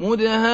مدهامتان.